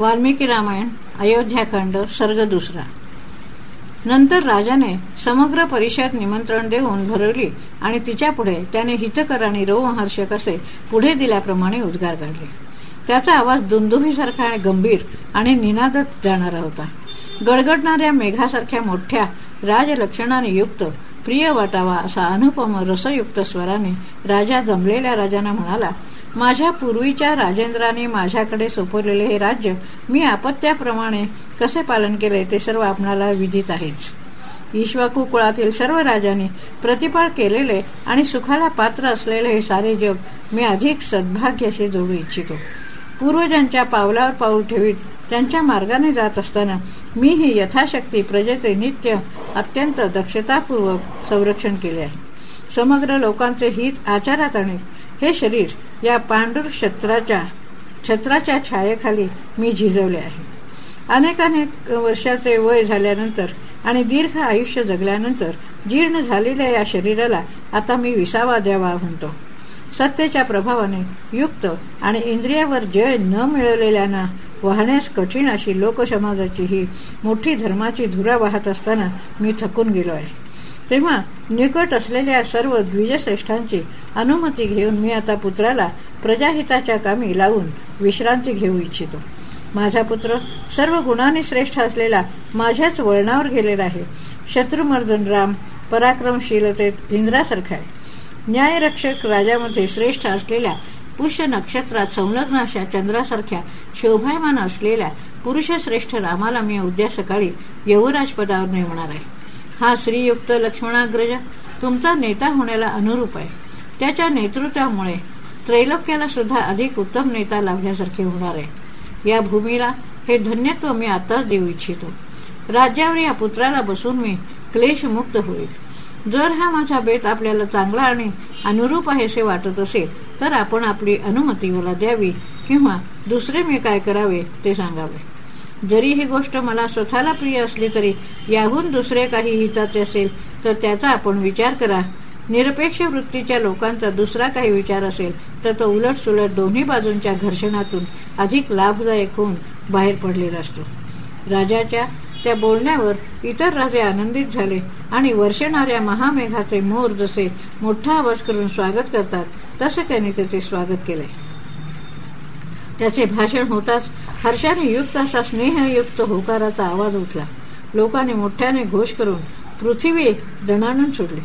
वाल्मिकी रामायण अयोध्याखंड सर्ग दुसरा. नंतर राजाने समग्र परिषद निमंत्रण देऊन भरवली आणि तिच्यापुढे त्याने हितकर आणि रोमहर्षक असे पुढे दिल्याप्रमाणे उद्गार काढले. त्याचा आवाज दुंदुभीसारखा आणि गंभीर आणि निनादत जाणारा होता. गडगडणाऱ्या मेघासारख्या मोठ्या राजलक्षणाने युक्त प्रिय वाटावा असा अनुपम रसयुक्त स्वराने राजा जमलेल्या राजांना म्हणाला माझ्या पूर्वीच्या राजेंद्राने माझ्याकडे सोपवलेले हे राज्य मी आपत्याप्रमाणे कसे पालन केले ते सर्व आपणाला विदित आहेच. ईश्वाकू कुळातील सर्व राजांनी प्रतिपाळ केलेले आणि सुखाला पात्र असलेले हे सारे जग मी अधिक सद्भाग्याशी जोडू इच्छितो. पूर्वजांच्या पावलावर पाऊल ठेवीत त्यांच्या मार्गाने जात असताना मी ही यथाशक्ती प्रजेचे नित्य अत्यंत दक्षतापूर्वक संरक्षण केले आहे. समग्र लोकांचे हित आचारात आणि हे शरीर या पांडुर छत्राच्या छत्राच्या छायेखाली मी झिजवले आहे. अनेकानेक वर्षाचे वय झाल्यानंतर आणि दीर्घ आयुष्य जगल्यानंतर जीर्ण झालेल्या या शरीराला आता मी विसावा द्यावा म्हणतो. सत्तेच्या प्रभावाने युक्त आणि इंद्रियावर जय न मिळवलेल्यांना वाहण्यास कठीण अशी लोकसमाजाची ही मोठी धर्माची धुरा वाहत असताना मी थकून गेलो आहे. तेव्हा निकट असलेल्या सर्व द्विजश्रेष्ठांची अनुमती घेऊन मी आता पुत्राला प्रजाहिताच्या कामी लावून विश्रांती घेऊ इच्छितो. माझा पुत्र सर्व गुणांनी श्रेष्ठ असलेला माझ्याच वळणावर गेलेला आहे. शत्रुमर्दन राम पराक्रमशीलतेत इंद्रासारखा आहे. न्यायरक्षक राजामध्ये श्रेष्ठ असलेल्या पुष्य नक्षत्रात संलग्न अशा चंद्रासारख्या शोभायमान असलेल्या पुरुषश्रेष्ठ रामाला मी उद्या सकाळी यवराज पदावर नेमणार आहे. हा श्रीयुक्त लक्ष्मणाग्रज तुमचा नेता होण्याला अनुरूप आहे. त्याच्या नेतृत्वामुळे त्रैलोक्याला सुद्धा अधिक उत्तम नेता लाभल्यासारखे होणार आहे. या भूमीला हे धन्यत्व मी आताच देऊ इच्छितो. राज्यावर या पुत्राला बसून मी क्लेशमुक्त होईल. जर हा माझा बेत आपल्याला चांगला आणि अनुरूप आहे असे वाटत असेल तर आपण आपली अनुमती मला द्यावी किंवा दुसरे मी काय करावे ते सांगावे. जरी ही गोष्ट मला स्वतःला प्रिय असली तरी याहून दुसरे काही हिताचे असेल तर त्याचा आपण विचार करा. निरपेक्ष वृत्तीच्या लोकांचा दुसरा काही विचार असेल तर तो उलट सुलट दोन्ही बाजूंच्या घर्षणातून अधिक लाभदायक होऊन बाहेर पडलेला असतो. राजाच्या त्या बोलण्यावर इतर राजे आनंदित झाले आणि वर्षणाऱ्या महामेघाचे मोर जसे मोठा आवाज करून स्वागत करतात तसे त्यांनी त्याचे स्वागत केले. त्याचे भाषण होताच हर्षाने युक्त असा स्नेहयुक्त होकाराचा आवाज उठला. लोकांनी मोठ्याने घोष करून पृथ्वी दणाणून सोडली.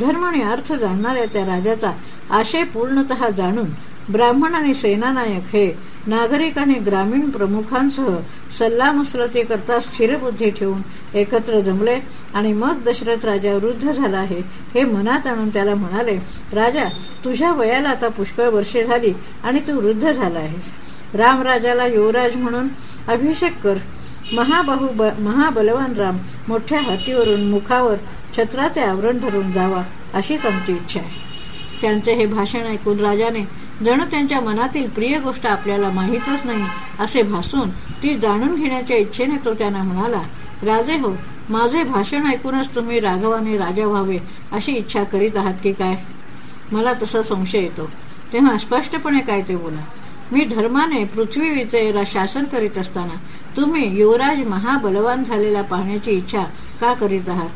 धर्म आणि अर्थ जाणणाऱ्या त्या राजाचा आशय पूर्णतः जाणून ब्राह्मण आणि सेनानायक हे नागरिक आणि ग्रामीण प्रमुखांसह सल्लामसलती करता स्थिरबुद्धी ठेवून एकत्र जमले आणि मग दशरथ राजा वृद्ध झाला आहे हे मनात आणून त्याला म्हणाले राजा तुझ्या वयाला आता पुष्कळ वर्षे झाली आणि तू वृद्ध झाला आहेस. रामराजाला युवराज म्हणून अभिषेक कर. महाबाहू महाबलवान राम मोठ्या हातीवरून मुखावर छत्राचे आवरण धरून जावा अशीच आमची इच्छा आहे. त्यांचे हे भाषण ऐकून राजाने जणू त्यांच्या मनातील प्रिय गोष्ट आपल्याला माहीतच नाही असे भासून ती जाणून घेण्याच्या इच्छेने तो त्यांना म्हणाला राजे हो माझे भाषण ऐकूनच तुम्ही राघवाने राजा व्हावे अशी इच्छा करीत आहात की काय? मला तसा संशय येतो. तेव्हा स्पष्टपणे काय ते बोला. मी धर्माने पृथ्वीचे शासन करीत असताना तुम्ही युवराज महाबलवान झालेला पाहण्याची इच्छा का करीत आहात?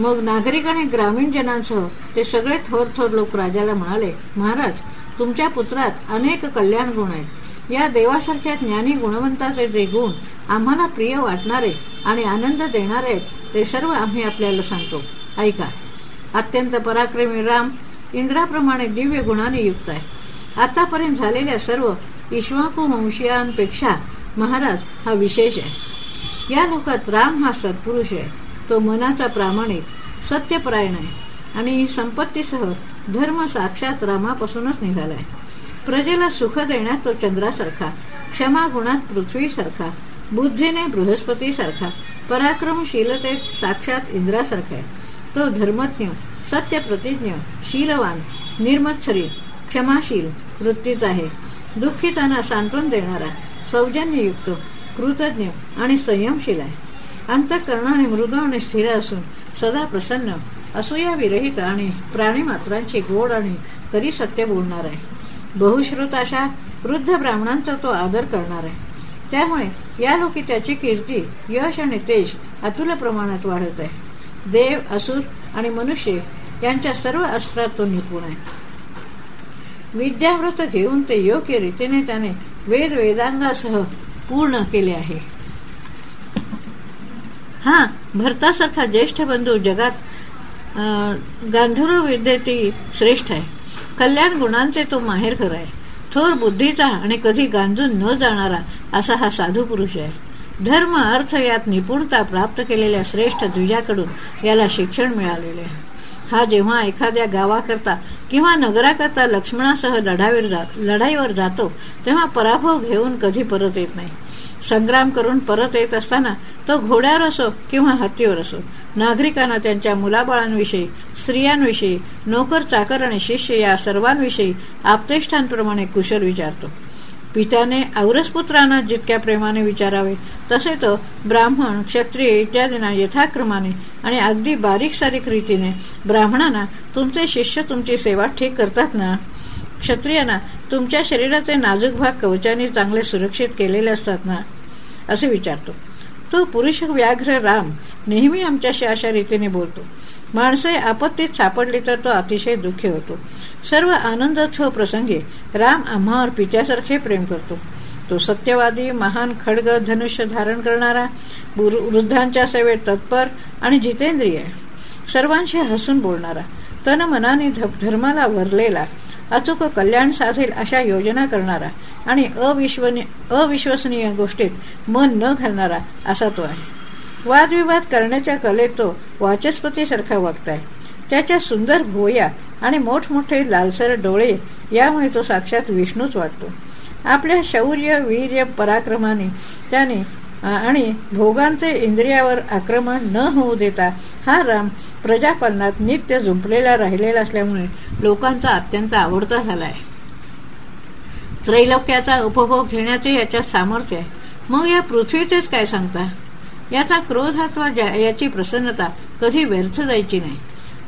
मग नागरिक आणि ग्रामीण जनांसह ते सगळे थोर थोर लोक राजाला म्हणाले महाराज तुमच्या पुत्रात अनेक कल्याण गुण आहेत. या देवासारख्या ज्ञानी गुणवंताचे जे गुण आम्हाला प्रिय वाटणारे आणि आनंद देणारे आहेत ते सर्व आम्ही आपल्याला सांगतो. ऐका. अत्यंत पराक्रमी राम इंद्राप्रमाणे दिव्य गुणाने युक्त आहे. आतापर्यंत झालेल्या सर्व इश्वाकू वंशीयांपेक्षा महाराज हा विशेष आहे. या लोकात राम हा सत्पुरुष आहे. तो मनाचा प्रामाणिक सत्यपरायण आहे. आणि संपत्तीसह धर्म साक्षात रामापासूनच निघालाय प्रजेला सुख देण्यात तो चंद्रासारखा क्षमा गुणात पृथ्वीसारखा बुद्धीने बृहस्पतीसारखा पराक्रमशीलतेत साक्षात इंद्रासारखा आहे. तो धर्मज्ञ सत्यप्रतिज्ञ शीलवान निर्मत्सरी क्षमाशील वृत्तीच आहे. दुःखितांना सांत्वन देणारा सौजन्ययुक्त कृतज्ञ आणि संयमशील आहे. अंतकरणाने मृद आणि स्थिर असून सदा प्रसन्न असूया विरहित आणि प्राणीमात्रांची गोड आणि तरी सत्य बोलणार आहे. बहुश्रुत अशा वृद्ध ब्राह्मणांचा तो आदर करणार आहे. त्यामुळे या लोकी त्याची कीर्ती यश आणि तेज अतुल प्रमाणात वाढत आहे. देव असुर आणि मनुष्य यांच्या सर्व अस्त्रात तो निपुण आहे. विद्याव्रत घेऊन ते योग्य रीतीने त्याने वेद वेदांगासह पूर्ण केले आहे. हा भरतासारखा ज्येष्ठ बंधू जगात गांधर्व विद्येती श्रेष्ठ आहे. कल्याण गुणांचे तो माहेर खरं आहे. थोर बुद्धीचा आणि कधी गांजून न जाणारा असा हा साधू पुरुष आहे. धर्म अर्थ यात निपुणता प्राप्त केलेल्या श्रेष्ठ द्विजाकडून याला शिक्षण मिळालेले आहे. हा जेव्हा एखाद्या गावाकरता किंवा नगराकरता लक्ष्मणासह लढाईवर जातो तेव्हा पराभव घेऊन कधी परत येत नाही. संग्राम करून परत येत असताना तो घोड्यावर असो किंवा हत्तीवर असो नागरिकांना त्यांच्या मुलाबाळांविषयी स्त्रियांविषयी नोकर चाकर आणि शिष्य या सर्वांविषयी आपतेष्ठांप्रमाणे कुशल विचारतो. पित्याने औरसपुत्रांना जितक्या प्रेमाने विचारावे तसे तो ब्राह्मण क्षत्रिय इत्यादींना यथाक्रमाने आणि अगदी बारीक सारीक रीतीने ब्राह्मणांना तुमचे शिष्य तुमची सेवा ठीक करतात ना? क्षत्रियांना तुमच्या शरीराचे नाजूक भाग कवचाने चांगले सुरक्षित केलेले असतात ना? असे विचारतो. तो पुरुष व्याघ्र राम नेहमी आमच्याशी अशा रीतीने बोलतो. माणसे आपत्तीत सापडली तर तो अतिशय दुःखी होतो. सर्व आनंदोत्सव प्रसंगी राम आम्हावर पित्यासारखे प्रेम करतो. तो सत्यवादी महान खडग धनुष्य धारण करणारा वृद्धांच्या सेवेत तत्पर आणि जितेंद्रिय सर्वांशी हसून बोलणारा तन मनाने धर्माला वरलेला अचूक कल्याण साधेल अशा योजना करणारा आणि अविश्वसनीय गोष्टीत मन न घालणारा असा तो आहे. वादविवाद करण्याच्या कलेत तो वाचस्पतीसारखा वागताय. त्याच्या सुंदर भोया आणि मोठमोठे लालसर डोळे यामुळे तो साक्षात विष्णूच वाटतो. आपल्या शौर्य वीर्य पराक्रमाने त्याने आणि भोगांचे इंद्रियावर आक्रमण न होऊ देता हा राम प्रजापालनात नित्य झुंपलेला राहिलेला असल्यामुळे लोकांचा अत्यंत आवडता झाला आहे त्रैलोक्याचा उपभोग घेण्याचे याच्यात सामर्थ्य आहे. मग या पृथ्वीचेच काय सांगता? याचा क्रोध अथवा याची प्रसन्नता कधी व्यर्थ जायची नाही.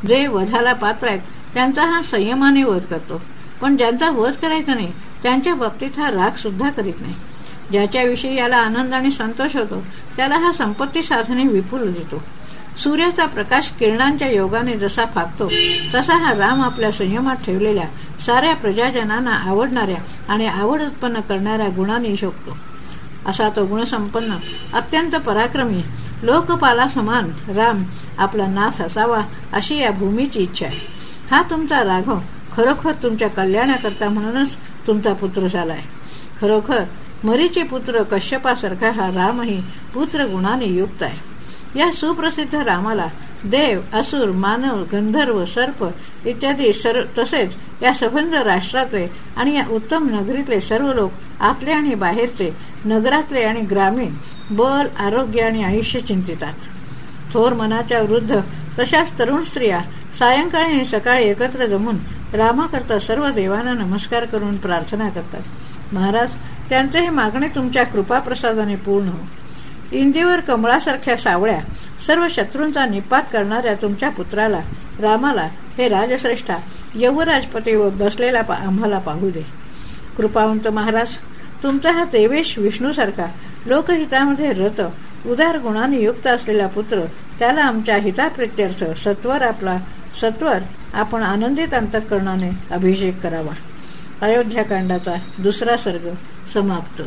जे वधाला पात्र आहेत त्यांचा हा संयमाने वध करतो. पण ज्यांचा वध करायचा नाही त्यांच्या बाबतीत हा राग सुद्धा करीत नाही. ज्याच्याविषयी याला आनंद आणि संतोष होतो त्याला हा संपत्ती साधने विपुल देतो सूर्याचा प्रकाश किरणांच्या योगाने जसा फाकतो तसा हा राम आपल्या संयमात ठेवलेल्या साऱ्या प्रजाजनांना आवडणाऱ्या आणि आवड उत्पन्न करणाऱ्या गुणांनी शोधतो असा तो गुणसंपन्न अत्यंत पराक्रमी लोकपाला समान राम आपला नाथ असावा अशी या भूमीची इच्छा आहे. हा तुमचा राघव खरोखर तुमच्या कल्याणाकरता म्हणूनच तुमचा पुत्र झालाय. खरोखर मरीचे पुत्र कश्यपासारखा हा रामही पुत्र गुणाने युक्त आहे. या सुप्रसिद्ध रामाला देव असुर मानव गंधर्व सर्प इत्यादी तसेच या सबंध राष्ट्रातले आणि या उत्तम नगरीतले सर्व लोक आतले आणि बाहेरचे नगरातले आणि ग्रामीण बल आरोग्य आणि आयुष्य चिंतितात. थोर मनाच्या वृद्ध तशाच तरुण स्त्रिया सायंकाळी आणि सकाळी एकत्र जमून रामाकरता सर्व देवांना नमस्कार करून प्रार्थना करतात. महाराज त्यांचे हे मागणे तुमच्या कृपाप्रसादाने पूर्ण हो. इंदीवर कमळासारख्या सावळ्या सर्व शत्रूंचा निपात करणाऱ्या तुमच्या पुत्राला रामाला हे राजश्रेष्ठा यवराजपती बसलेला आम्हाला पाहू दे. कृपावंत महाराज तुमचा हा देवेश विष्णूसारखा लोकहितामध्ये रत उदार गुणाने युक्त असलेला पुत्र त्याला आमच्या हिताप्रित्यर्थ सत्वर आपला सत्वर आपण आनंदित अंतकरणाने अभिषेक करावा. अयोध्याकांडाचा दुसरा सर्ग समाप्त.